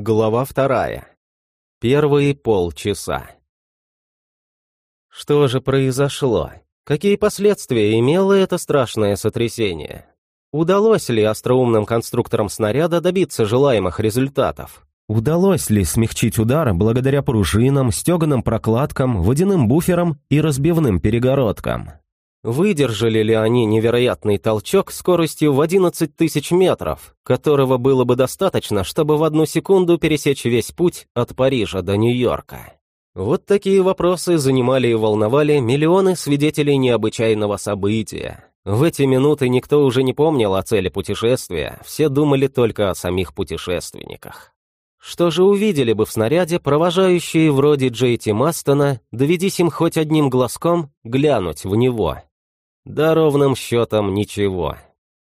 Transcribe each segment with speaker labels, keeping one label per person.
Speaker 1: Глава вторая. Первые полчаса. Что же произошло? Какие последствия имело это страшное сотрясение? Удалось ли остроумным конструкторам снаряда добиться желаемых результатов? Удалось ли смягчить удар благодаря пружинам, стеганым прокладкам, водяным буферам и разбивным перегородкам? Выдержали ли они невероятный толчок скоростью в 11 тысяч метров, которого было бы достаточно, чтобы в одну секунду пересечь весь путь от Парижа до Нью-Йорка? Вот такие вопросы занимали и волновали миллионы свидетелей необычайного события. В эти минуты никто уже не помнил о цели путешествия, все думали только о самих путешественниках. Что же увидели бы в снаряде провожающие вроде Джей Ти Мастона, доведись им хоть одним глазком глянуть в него? Да ровным счетом ничего.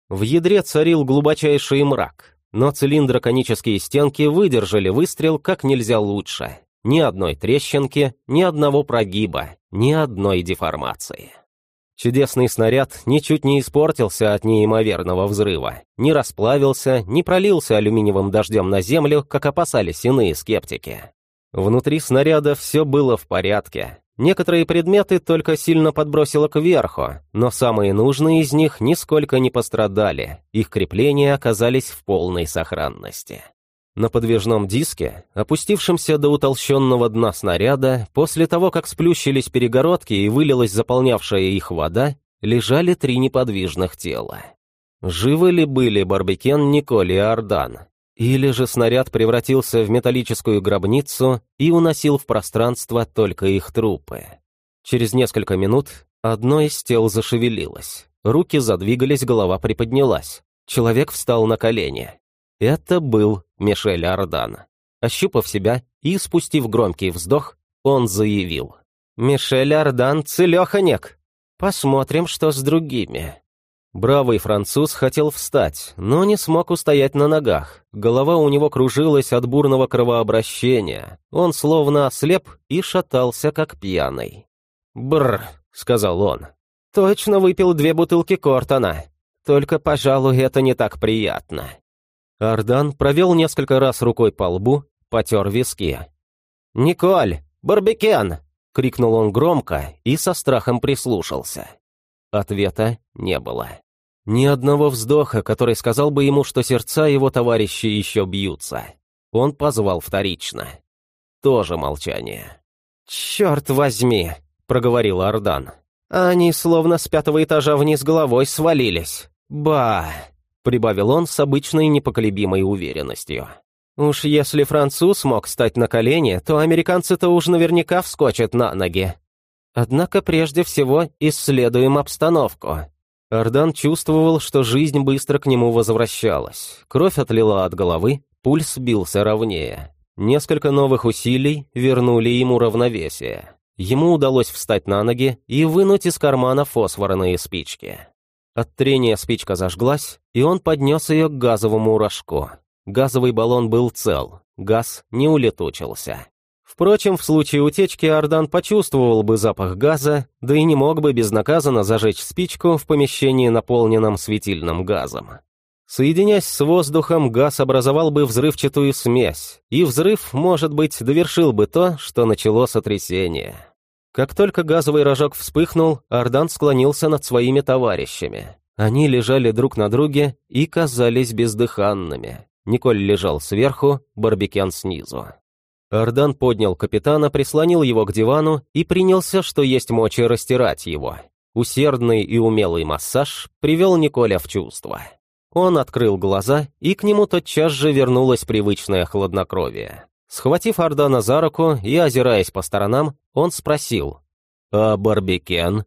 Speaker 1: В ядре царил глубочайший мрак, но цилиндроконические стенки выдержали выстрел как нельзя лучше. Ни одной трещинки, ни одного прогиба, ни одной деформации. Чудесный снаряд ничуть не испортился от неимоверного взрыва, не расплавился, не пролился алюминиевым дождем на землю, как опасались иные скептики. Внутри снаряда все было в порядке, Некоторые предметы только сильно подбросило кверху, но самые нужные из них нисколько не пострадали, их крепления оказались в полной сохранности. На подвижном диске, опустившемся до утолщенного дна снаряда, после того, как сплющились перегородки и вылилась заполнявшая их вода, лежали три неподвижных тела. Живы ли были Барбекен, Николь и Ардан? Или же снаряд превратился в металлическую гробницу и уносил в пространство только их трупы. Через несколько минут одно из тел зашевелилось. Руки задвигались, голова приподнялась. Человек встал на колени. Это был Мишель Ардан. Ощупав себя и спустив громкий вздох, он заявил. «Мишель Ардан целеханек. Посмотрим, что с другими». Бравый француз хотел встать, но не смог устоять на ногах. Голова у него кружилась от бурного кровообращения. Он словно ослеп и шатался, как пьяный. «Бррр», — сказал он. «Точно выпил две бутылки Кортона. Только, пожалуй, это не так приятно». Ардан провел несколько раз рукой по лбу, потер виски. «Николь! Барбекен!» — крикнул он громко и со страхом прислушался. Ответа не было. Ни одного вздоха, который сказал бы ему, что сердца его товарищей еще бьются. Он позвал вторично. Тоже молчание. «Черт возьми!» — проговорил Ардан. «Они словно с пятого этажа вниз головой свалились. Ба!» — прибавил он с обычной непоколебимой уверенностью. «Уж если француз мог стать на колени, то американцы-то уж наверняка вскочат на ноги. Однако прежде всего исследуем обстановку. Ардан чувствовал, что жизнь быстро к нему возвращалась. Кровь отлила от головы, пульс бился ровнее. Несколько новых усилий вернули ему равновесие. Ему удалось встать на ноги и вынуть из кармана фосфорные спички. От трения спичка зажглась, и он поднес ее к газовому рожку. Газовый баллон был цел, газ не улетучился. Впрочем, в случае утечки Ардан почувствовал бы запах газа, да и не мог бы безнаказанно зажечь спичку в помещении, наполненном светильным газом. Соединяясь с воздухом, газ образовал бы взрывчатую смесь, и взрыв, может быть, довершил бы то, что начало сотрясение. Как только газовый рожок вспыхнул, Ардан склонился над своими товарищами. Они лежали друг на друге и казались бездыханными. Николь лежал сверху, Барбекен снизу. Ардан поднял капитана, прислонил его к дивану и принялся, что есть мочи, растирать его. Усердный и умелый массаж привел Николя в чувство. Он открыл глаза, и к нему тотчас же вернулось привычное хладнокровие. Схватив Ардана за руку и озираясь по сторонам, он спросил. «А Барбекен?»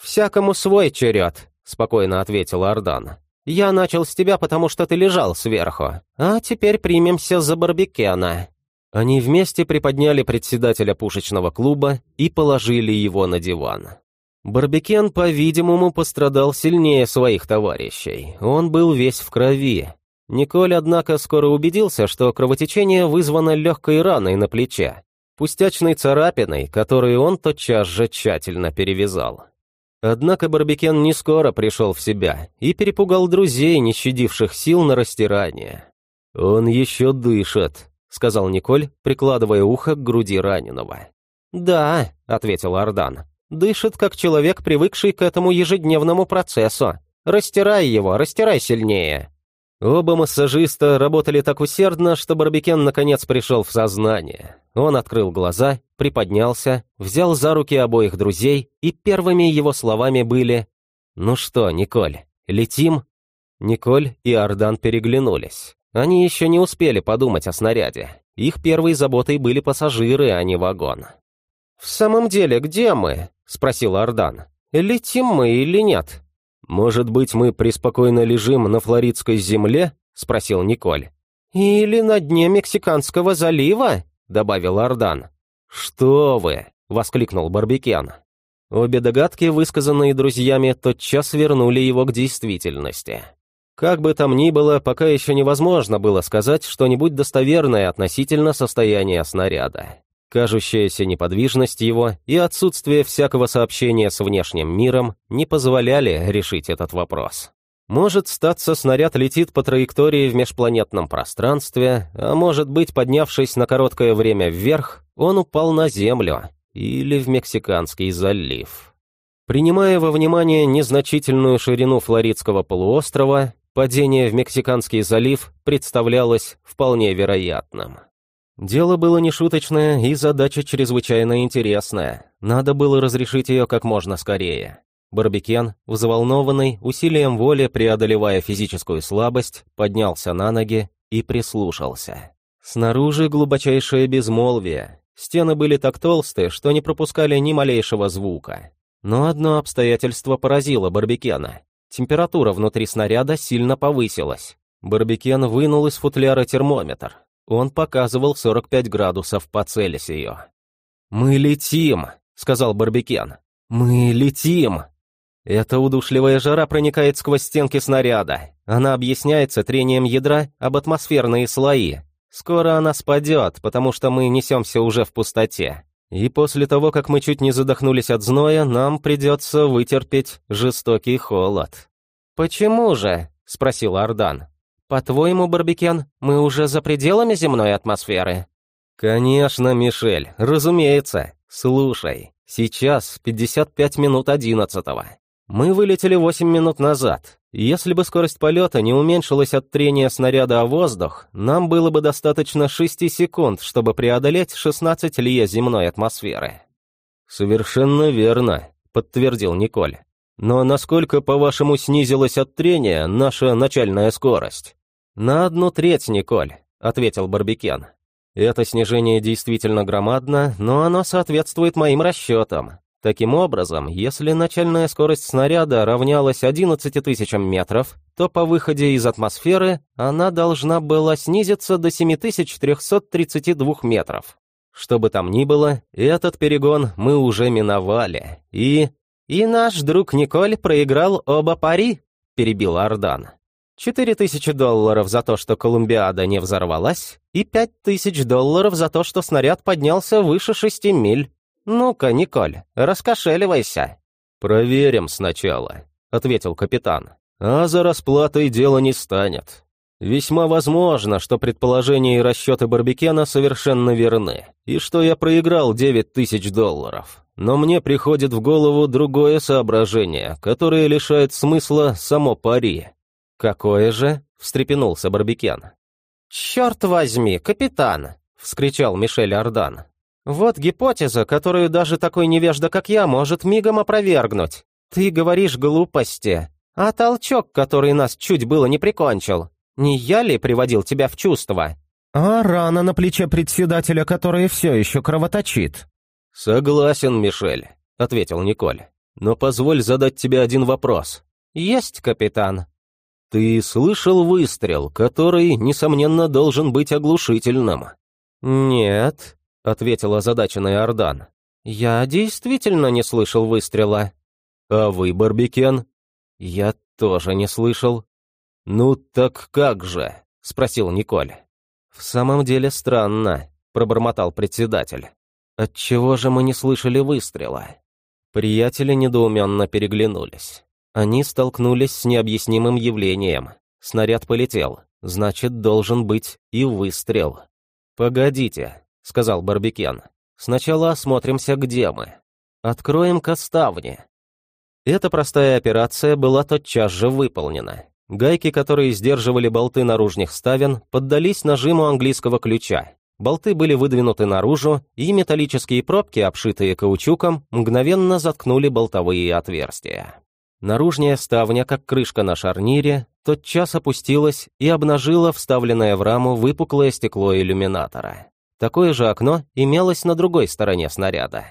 Speaker 1: «Всякому свой черед», — спокойно ответил Ардан. «Я начал с тебя, потому что ты лежал сверху, а теперь примемся за Барбекена». Они вместе приподняли председателя пушечного клуба и положили его на диван. Барбекен, по-видимому, пострадал сильнее своих товарищей. Он был весь в крови. Николь, однако, скоро убедился, что кровотечение вызвано легкой раной на плече, пустячной царапиной, которую он тотчас же тщательно перевязал. Однако Барбекен не скоро пришел в себя и перепугал друзей, не щадивших сил на растирание. «Он еще дышит», сказал Николь, прикладывая ухо к груди раненого. «Да», — ответил Ардан. «Дышит, как человек, привыкший к этому ежедневному процессу. Растирай его, растирай сильнее». Оба массажиста работали так усердно, что Барбекен наконец пришел в сознание. Он открыл глаза, приподнялся, взял за руки обоих друзей, и первыми его словами были «Ну что, Николь, летим?» Николь и Ардан переглянулись. Они еще не успели подумать о снаряде. Их первой заботой были пассажиры, а не вагон. «В самом деле, где мы?» — спросил Ардан. «Летим мы или нет?» «Может быть, мы преспокойно лежим на флоридской земле?» — спросил Николь. «Или на дне Мексиканского залива?» — добавил Ардан. «Что вы!» — воскликнул Барбекен. Обе догадки, высказанные друзьями, тотчас вернули его к действительности. Как бы там ни было, пока еще невозможно было сказать что-нибудь достоверное относительно состояния снаряда. Кажущаяся неподвижность его и отсутствие всякого сообщения с внешним миром не позволяли решить этот вопрос. Может, статься снаряд летит по траектории в межпланетном пространстве, а может быть, поднявшись на короткое время вверх, он упал на Землю или в Мексиканский залив. Принимая во внимание незначительную ширину Флоридского полуострова, падение в Мексиканский залив представлялось вполне вероятным. Дело было нешуточное и задача чрезвычайно интересная. Надо было разрешить ее как можно скорее. Барбекен, взволнованный, усилием воли преодолевая физическую слабость, поднялся на ноги и прислушался. Снаружи глубочайшее безмолвие. Стены были так толстые, что не пропускали ни малейшего звука. Но одно обстоятельство поразило Барбекена. Температура внутри снаряда сильно повысилась. Барбекен вынул из футляра термометр. Он показывал 45 градусов по Цельсию. «Мы летим», — сказал Барбекен. «Мы летим». Эта удушливая жара проникает сквозь стенки снаряда. Она объясняется трением ядра об атмосферные слои. Скоро она спадет, потому что мы несемся уже в пустоте. И после того, как мы чуть не задохнулись от зноя, нам придется вытерпеть жестокий холод. «Почему же?» — спросил Ардан. «По-твоему, Барбекен, мы уже за пределами земной атмосферы?» «Конечно, Мишель, разумеется. Слушай, сейчас 55 минут одиннадцатого. Мы вылетели 8 минут назад. Если бы скорость полета не уменьшилась от трения снаряда о воздух, нам было бы достаточно 6 секунд, чтобы преодолеть 16 лье земной атмосферы». «Совершенно верно», — подтвердил Николь. «Но насколько, по-вашему, снизилась от трения наша начальная скорость?» «На одну треть, Николь», — ответил Барбекен. «Это снижение действительно громадно, но оно соответствует моим расчетам. Таким образом, если начальная скорость снаряда равнялась 11 тысячам метров, то по выходе из атмосферы она должна была снизиться до 7332 метров. Что бы там ни было, этот перегон мы уже миновали, и... «И наш друг Николь проиграл оба пари», — перебил Ардан. Четыре тысячи долларов за то, что Колумбиада не взорвалась, и пять тысяч долларов за то, что снаряд поднялся выше шести миль. Ну-ка, Николь, раскошеливайся. Проверим сначала, ответил капитан. А за расплатой дело не станет. Весьма возможно, что предположения и расчеты Барбекена совершенно верны, и что я проиграл девять тысяч долларов. Но мне приходит в голову другое соображение, которое лишает смысла само пари. «Какое же?» — встрепенулся Барбекен. «Черт возьми, капитан!» — вскричал Мишель Ардан. «Вот гипотеза, которую даже такой невежда, как я, может мигом опровергнуть. Ты говоришь глупости. А толчок, который нас чуть было не прикончил, не я ли приводил тебя в чувство?»
Speaker 2: «А рана на плече председателя, которая все еще кровоточит?»
Speaker 1: «Согласен, Мишель», — ответил Николь. «Но позволь задать тебе один вопрос».
Speaker 2: «Есть, капитан»,
Speaker 1: «Ты слышал выстрел, который, несомненно, должен быть оглушительным?»
Speaker 2: «Нет», — ответил озадаченный Ордан. «Я действительно не слышал выстрела».
Speaker 1: «А вы, Барбекен?»
Speaker 2: «Я тоже не слышал».
Speaker 1: «Ну так как же?» — спросил Николь.
Speaker 2: «В самом деле странно», — пробормотал председатель. «Отчего же мы не слышали выстрела?» Приятели недоуменно переглянулись. Они столкнулись с необъяснимым явлением. Снаряд полетел, значит, должен быть и выстрел. «Погодите», — сказал Барбикен. «Сначала осмотримся, где мы. Откроем-ка ставни». Эта простая операция была тотчас же выполнена. Гайки, которые сдерживали болты наружных ставен, поддались нажиму английского ключа. Болты были выдвинуты наружу, и металлические пробки, обшитые каучуком, мгновенно заткнули болтовые отверстия. Наружная ставня, как крышка на шарнире, тотчас опустилась и обнажила вставленное в раму выпуклое стекло иллюминатора. Такое же окно имелось на другой стороне снаряда.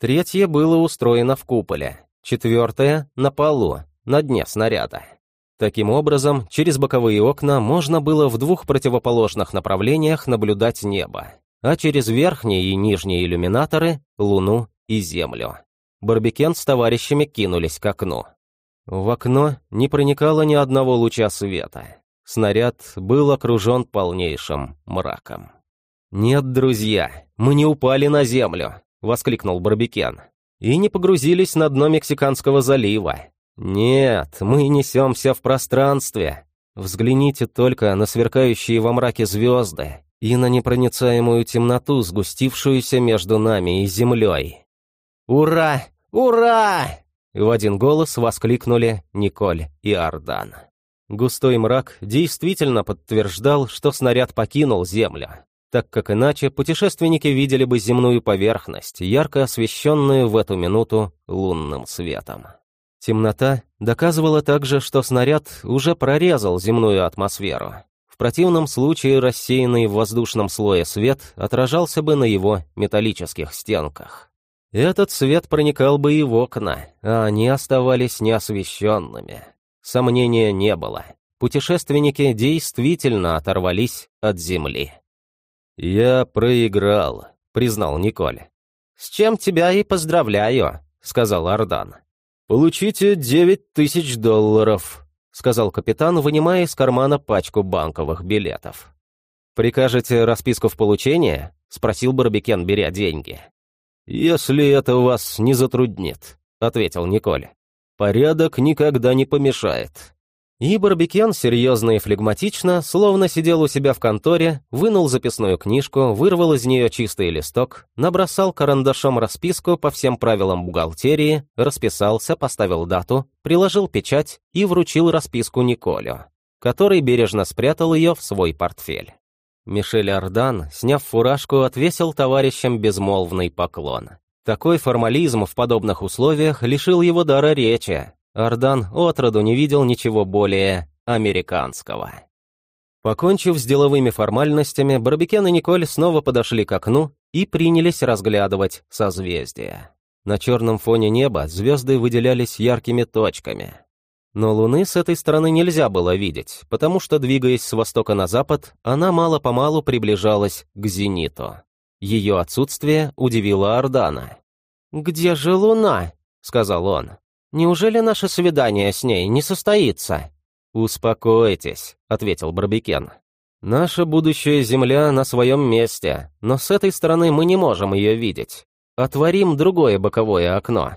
Speaker 2: Третье было устроено в куполе, четвертое — на полу, на дне снаряда. Таким образом, через боковые окна можно было в двух противоположных направлениях наблюдать небо, а через верхние и нижние иллюминаторы — Луну и Землю. Барбекен с товарищами кинулись к окну. В окно не проникало ни одного луча света. Снаряд был окружен полнейшим мраком. «Нет, друзья, мы не упали на землю», — воскликнул Барбекен. «И не погрузились на дно Мексиканского залива. «Нет, мы несемся в пространстве. Взгляните только на сверкающие во мраке звезды и на непроницаемую темноту, сгустившуюся между нами и землей. Ура! Ура!» В один голос воскликнули Николь и Ардан. Густой мрак действительно подтверждал, что снаряд покинул Землю, так как иначе путешественники видели бы земную поверхность, ярко освещенную в эту минуту лунным светом. Темнота доказывала также, что снаряд уже прорезал земную атмосферу. В противном случае рассеянный в воздушном слое свет отражался бы на его металлических стенках. Этот свет проникал бы и в окна, а они оставались неосвещенными. Сомнения не было. Путешественники действительно оторвались от земли. «Я проиграл», — признал Николь. «С чем тебя и поздравляю», — сказал Ардан. «Получите девять тысяч долларов», — сказал капитан, вынимая из кармана пачку банковых билетов. «Прикажете расписку в получение?» — спросил Барбекен, беря деньги. «Если это вас не затруднит», — ответил Николь. «Порядок никогда не помешает. И Барбекен серьезно и флегматично, словно сидел у себя в конторе, вынул записную книжку, вырвал из нее чистый листок, набросал карандашом расписку по всем правилам бухгалтерии, расписался, поставил дату, приложил печать и вручил расписку Николю, который бережно спрятал ее в свой портфель. Мишель Ардан, сняв фуражку, отвесил товарищам безмолвный поклон. Такой формализм в подобных условиях лишил его дара речи, Ардан отроду не видел ничего более американского. Покончив с деловыми формальностями, Барбекен и Николь снова подошли к окну и принялись разглядывать созвездия. На черном фоне неба звезды выделялись яркими точками. Но Луны с этой стороны нельзя было видеть, потому что, двигаясь с востока на запад, она мало-помалу приближалась к зениту. Ее отсутствие удивило Ардана. «Где же Луна?» — сказал он. Неужели наше свидание с ней не состоится?» «Успокойтесь», — ответил Барбекен. «Наша будущая Земля на своем месте, но с этой стороны мы не можем ее видеть. Отворим другое боковое окно».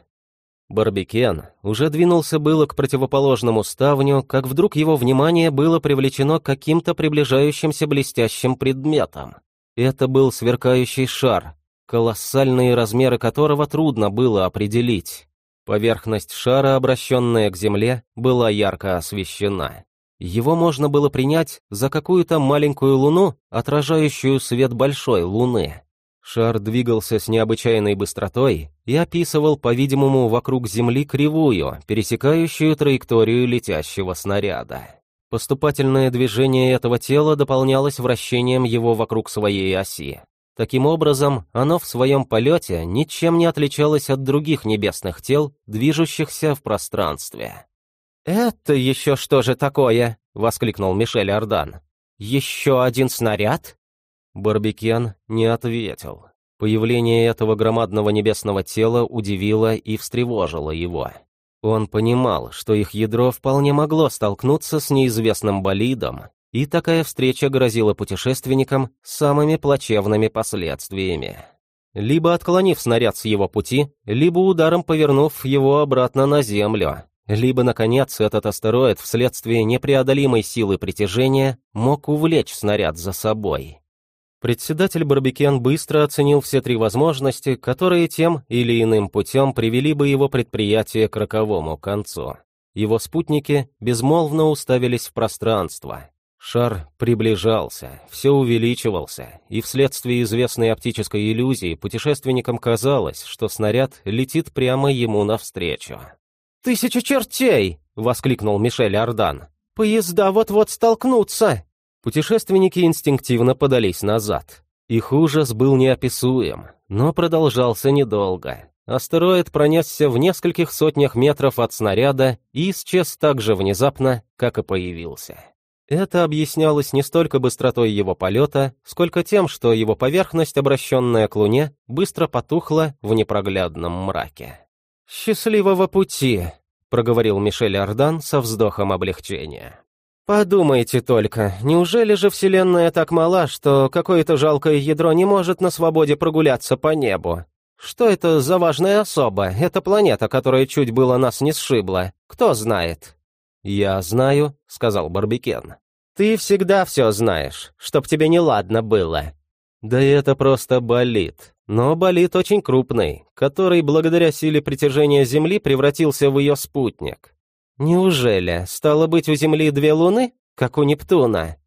Speaker 2: Барбекен уже двинулся было к противоположному ставню, как вдруг его внимание было привлечено каким-то приближающимся блестящим предметом. Это был сверкающий шар, колоссальные размеры которого трудно было определить. Поверхность шара, обращенная к Земле, была ярко освещена. Его можно было принять за какую-то маленькую луну, отражающую свет большой луны. Шар двигался с необычайной быстротой и описывал, по-видимому, вокруг Земли кривую, пересекающую траекторию летящего снаряда. Поступательное движение этого тела дополнялось вращением его вокруг своей оси. Таким образом, оно в своем полете ничем не отличалось от других небесных тел, движущихся в пространстве. «Это еще что же такое?» — воскликнул Мишель Ардан. «Еще один снаряд?» Барбекен не ответил. Появление этого громадного небесного тела удивило и встревожило его. Он понимал, что их ядро вполне могло столкнуться с неизвестным болидом, и такая встреча грозила путешественникам самыми плачевными последствиями. Либо отклонив снаряд с его пути, либо ударом повернув его обратно на Землю, либо, наконец, этот астероид вследствие непреодолимой силы притяжения мог увлечь снаряд за собой.
Speaker 1: Председатель Барбекен быстро оценил все три возможности, которые тем или иным путем привели бы его предприятие к роковому концу. Его спутники безмолвно уставились в пространство. Шар приближался, все увеличивался, и вследствие известной оптической иллюзии путешественникам казалось, что снаряд летит прямо ему навстречу.
Speaker 2: «Тысяча чертей!» — воскликнул Мишель Ардан. «Поезда вот-вот столкнутся!»
Speaker 1: Путешественники инстинктивно подались назад. Их ужас был неописуем, но продолжался недолго. Астероид пронесся в нескольких сотнях метров от снаряда и исчез так же внезапно, как и появился. Это объяснялось не столько быстротой его полета, сколько тем, что его поверхность, обращенная к Луне, быстро потухла в непроглядном мраке.
Speaker 2: «Счастливого пути!» — проговорил Мишель Ардан со вздохом облегчения. Подумайте только, неужели же Вселенная так мала, что какое-то жалкое ядро не может на свободе прогуляться по небу? Что это за важная особа, эта планета, которая чуть было нас не сшибла? Кто знает?
Speaker 1: «Я знаю», — сказал Барбикен.
Speaker 2: «Ты всегда все знаешь, чтоб тебе неладно было».
Speaker 1: «Да это просто болит. Но болит очень крупный, который благодаря силе притяжения Земли превратился в ее спутник.
Speaker 2: Неужели? Стало быть, у Земли две луны, как у Нептуна?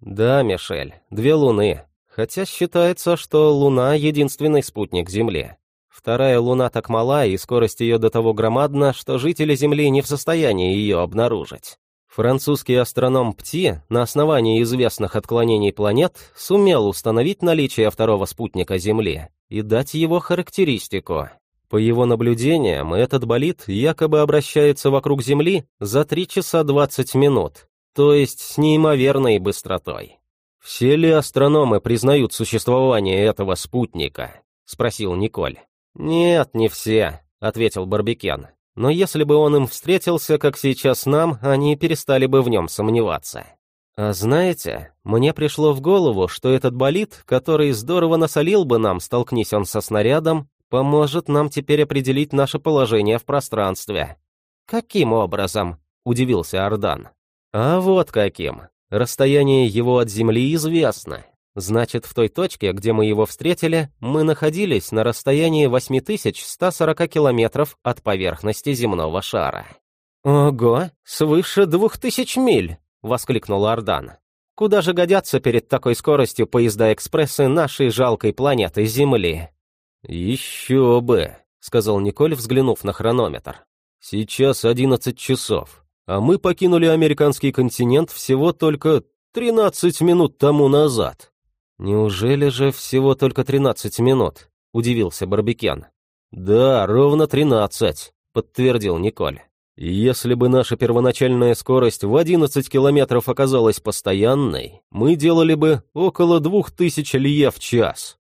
Speaker 1: Да, Мишель, две луны. Хотя считается, что Луна — единственный спутник Земли. Вторая Луна так мала, и скорость ее до того громадна, что жители Земли не в состоянии ее обнаружить. Французский астроном Пти на основании известных отклонений планет сумел установить наличие второго спутника Земли и дать его характеристику. По его наблюдениям, этот болид якобы обращается вокруг Земли за 3 часа 20 минут, то есть с неимоверной быстротой. «Все ли астрономы признают существование этого спутника?» — спросил Николь.
Speaker 2: «Нет, не все», — ответил Барбекен. «Но если бы он им встретился, как сейчас нам, они перестали бы в нем сомневаться».
Speaker 1: А знаете, мне пришло в голову, что этот болид, который здорово насолил бы нам, столкнись он со снарядом, поможет нам теперь определить наше положение в пространстве».
Speaker 2: «Каким образом?» — удивился Ардан.
Speaker 1: «А вот каким. Расстояние его от Земли известно. Значит, в той точке, где мы его встретили, мы находились на расстоянии 8140 километров от поверхности земного шара».
Speaker 2: «Ого, свыше двух тысяч миль!» — воскликнул Ардан. «Куда же годятся перед такой скоростью поезда-экспрессы нашей жалкой планеты Земли?»
Speaker 1: «Еще бы», — сказал Николь, взглянув на хронометр. «Сейчас одиннадцать часов, а мы покинули американский континент всего только тринадцать минут тому назад».
Speaker 2: «Неужели же всего только тринадцать минут?» — удивился Барбекен.
Speaker 1: «Да, ровно тринадцать», — подтвердил Николь. «Если бы наша первоначальная скорость в одиннадцать километров оказалась постоянной, мы делали бы около двух тысяч лье в час».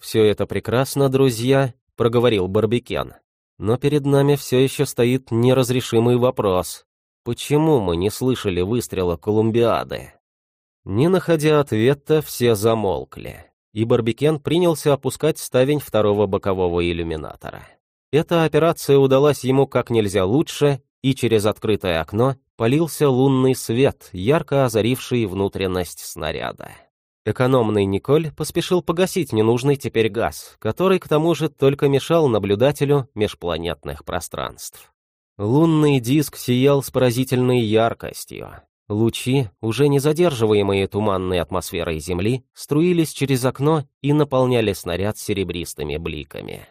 Speaker 2: «Все это прекрасно, друзья», — проговорил Барбекен. «Но перед нами все еще стоит неразрешимый вопрос. Почему мы не слышали выстрела Колумбиады?» Не находя ответа, все замолкли, и Барбекен принялся опускать ставень второго бокового иллюминатора. Эта операция удалась ему как нельзя лучше, и через открытое окно полился лунный свет, ярко озаривший внутренность снаряда. Экономный Николь поспешил погасить ненужный теперь газ, который, к тому же, только мешал наблюдателю межпланетных пространств. Лунный диск сиял с поразительной яркостью. Лучи, уже не задерживаемые туманной атмосферой Земли, струились через окно и наполняли снаряд серебристыми бликами.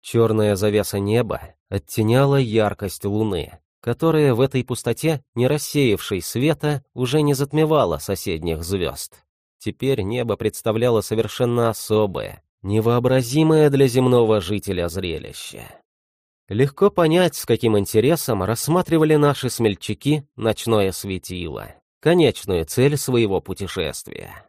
Speaker 2: Черная завеса неба оттеняла яркость Луны, которая в этой пустоте, не рассеявшей света, уже не затмевала соседних звезд. Теперь небо представляло совершенно особое, невообразимое для земного жителя зрелище. Легко понять, с каким интересом рассматривали наши смельчаки ночное светило, конечную цель своего путешествия.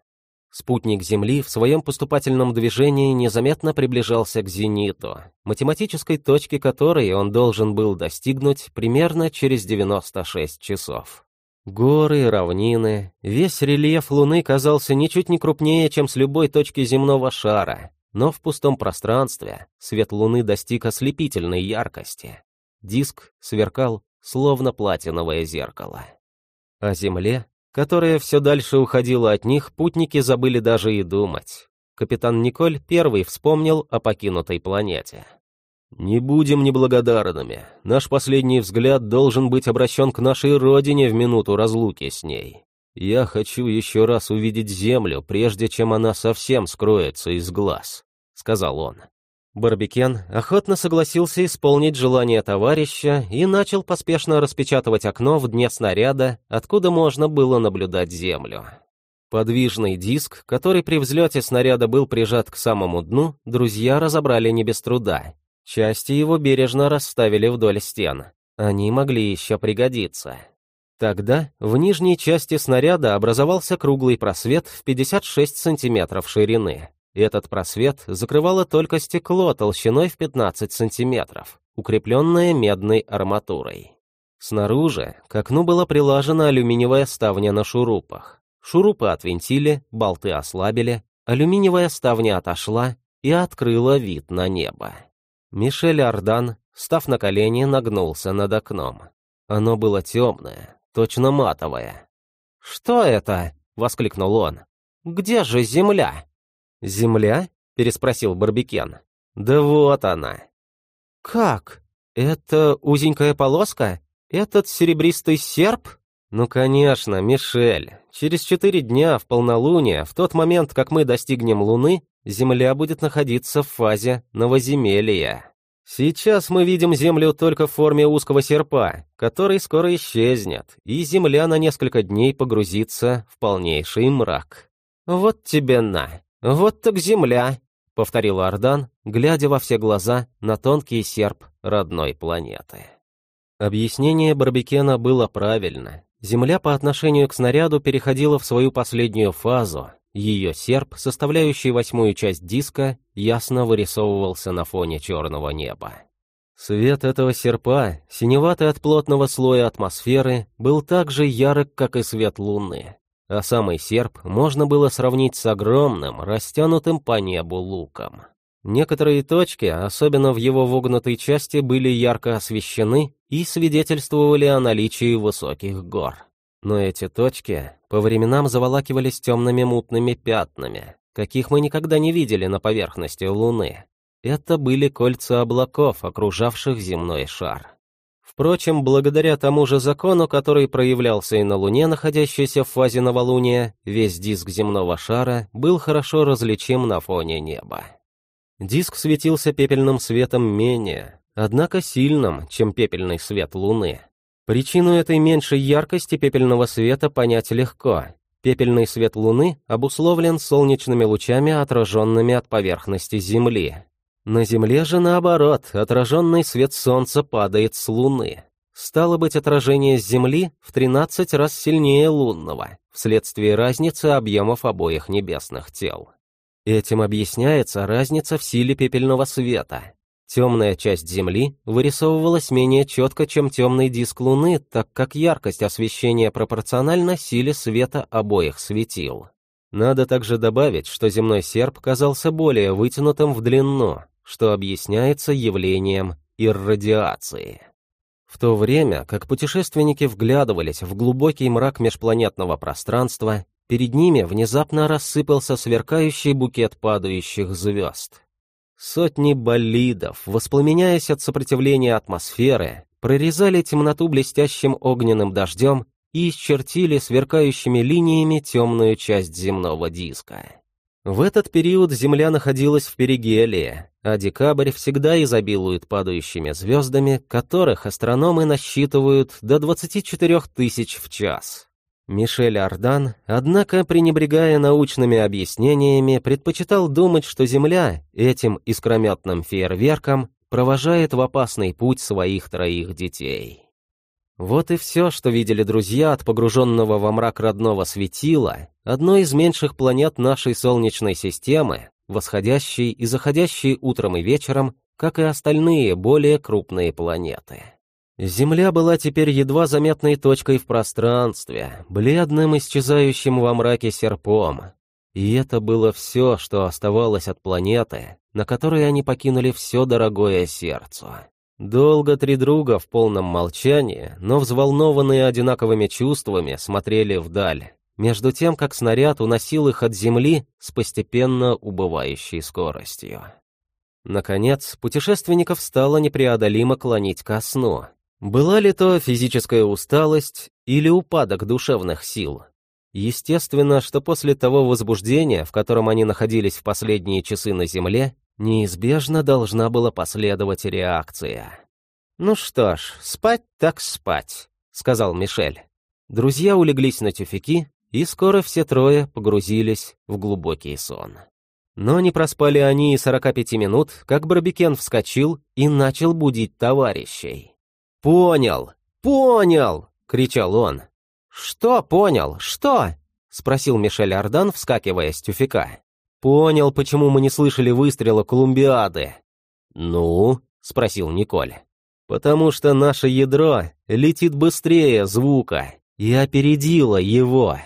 Speaker 2: Спутник Земли в своем поступательном движении незаметно приближался к зениту, математической точке которой он должен был достигнуть примерно через 96 часов. Горы, равнины, весь рельеф Луны казался ничуть не крупнее, чем с любой точки земного шара, но в пустом пространстве свет Луны достиг ослепительной яркости. Диск сверкал, словно платиновое зеркало. О Земле
Speaker 1: которая все дальше уходила от них, путники забыли даже и думать. Капитан Николь первый вспомнил о покинутой планете. «Не будем неблагодарными. Наш последний взгляд должен быть обращен к нашей родине в минуту разлуки с ней. Я хочу еще раз увидеть Землю, прежде чем она совсем скроется из глаз», — сказал он. Барбикен охотно согласился исполнить желание товарища и начал поспешно распечатывать окно в дне снаряда, откуда можно было наблюдать Землю. Подвижный диск, который при взлете снаряда был прижат к самому дну, друзья разобрали не без труда. Части его бережно расставили вдоль стен. Они могли еще пригодиться. Тогда в нижней части снаряда образовался круглый просвет в 56 сантиметров ширины. Этот просвет закрывало только стекло толщиной в 15 сантиметров, укрепленное медной арматурой. Снаружи к окну была прилажена алюминиевая ставня на шурупах. Шурупы отвинтили, болты ослабили, алюминиевая ставня отошла и открыла вид на небо. Мишель Ардан, став на колени, нагнулся над окном. Оно было темное, точно матовое. «Что это?» — воскликнул он. «Где же земля?» «Земля?» — переспросил Барбикен. «Да вот она». «Как? Это узенькая полоска? Этот серебристый серп?» «Ну, конечно, Мишель. Через четыре дня в полнолуние, в тот момент, как мы достигнем Луны, Земля будет находиться в фазе новоземелья. Сейчас мы видим Землю только в форме узкого серпа, который скоро исчезнет, и Земля на несколько дней погрузится в полнейший мрак. Вот тебе на, вот так Земля, — повторил Ардан, глядя во все глаза на тонкий серп родной планеты. Объяснение Барбекена было правильно. Земля по отношению к снаряду переходила в свою последнюю фазу, ее серп, составляющий восьмую часть диска, ясно вырисовывался на фоне черного неба. Свет этого серпа, синеватый от плотного слоя атмосферы, был так же ярок, как и свет луны, а самый серп можно было сравнить с огромным, растянутым по небу луком. Некоторые точки, особенно в его вогнутой части, были ярко освещены и свидетельствовали о наличии высоких гор. Но эти точки по временам заволакивались темными мутными пятнами, каких мы никогда не видели на поверхности Луны. Это были кольца облаков, окружавших земной шар. Впрочем, благодаря тому же закону, который проявлялся и на Луне, находящейся в фазе новолуния, весь диск земного шара был хорошо различим на фоне неба. Диск светился пепельным светом менее, однако сильным, чем пепельный свет Луны. Причину этой меньшей яркости пепельного света понять легко. Пепельный свет Луны обусловлен солнечными лучами, отраженными от поверхности Земли. На Земле же, наоборот, отраженный свет Солнца падает с Луны. Стало быть, отражение Земли в 13 раз сильнее лунного, вследствие разницы объемов обоих небесных тел. Этим объясняется разница в силе пепельного света. Темная часть Земли вырисовывалась менее четко, чем темный диск Луны, так как яркость освещения пропорциональна силе света обоих светил. Надо также добавить, что земной серп казался более вытянутым в длину, что объясняется явлением иррадиации. В то время, как путешественники вглядывались в глубокий мрак межпланетного пространства, перед ними внезапно рассыпался сверкающий букет падающих звезд. Сотни болидов, воспламеняясь от сопротивления атмосферы, прорезали темноту блестящим огненным дождем и исчертили сверкающими линиями темную часть земного диска. В этот период Земля находилась в перигелии, а декабрь всегда изобилует падающими звездами, которых астрономы насчитывают до 24 тысяч в час. Мишель Ардан, однако, пренебрегая научными объяснениями, предпочитал думать, что Земля этим искрометным фейерверком провожает в опасный путь своих троих детей. Вот и все, что видели друзья от погруженного во мрак родного светила, одной из меньших планет нашей Солнечной системы, восходящей и заходящей утром и вечером, как и остальные более крупные планеты. Земля была теперь едва заметной точкой в пространстве, бледным исчезающим во мраке серпом. И это было все, что оставалось от планеты, на которой они покинули все дорогое сердцу. Долго три друга в полном молчании, но взволнованные одинаковыми чувствами, смотрели вдаль, между тем, как снаряд уносил их от земли с постепенно убывающей скоростью. Наконец, путешественников стало непреодолимо клонить ко сну. Была ли то физическая усталость или упадок душевных сил? Естественно, что после того возбуждения, в котором они находились в последние часы на Земле, неизбежно должна была последовать реакция. «Ну что ж, спать так спать», — сказал Мишель. Друзья улеглись на тюфяки, и скоро все трое погрузились в глубокий сон. Но не проспали они и 45 минут, как Барбикен вскочил и начал будить товарищей. «Понял! Понял!» — кричал он. «Что понял? Что?» — спросил Мишель Ардан, вскакивая с тюфяка. «Понял, почему мы не слышали выстрела Колумбиады». «Ну?» — спросил Николь. «Потому что наше ядро летит быстрее звука и опередило его».